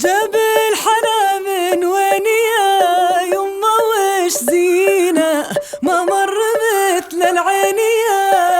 جاب الحنا من وين يا يما؟ وش زينة ما مر مثل العين يا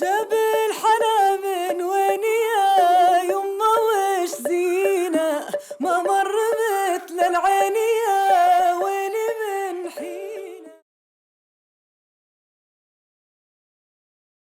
جبل حنان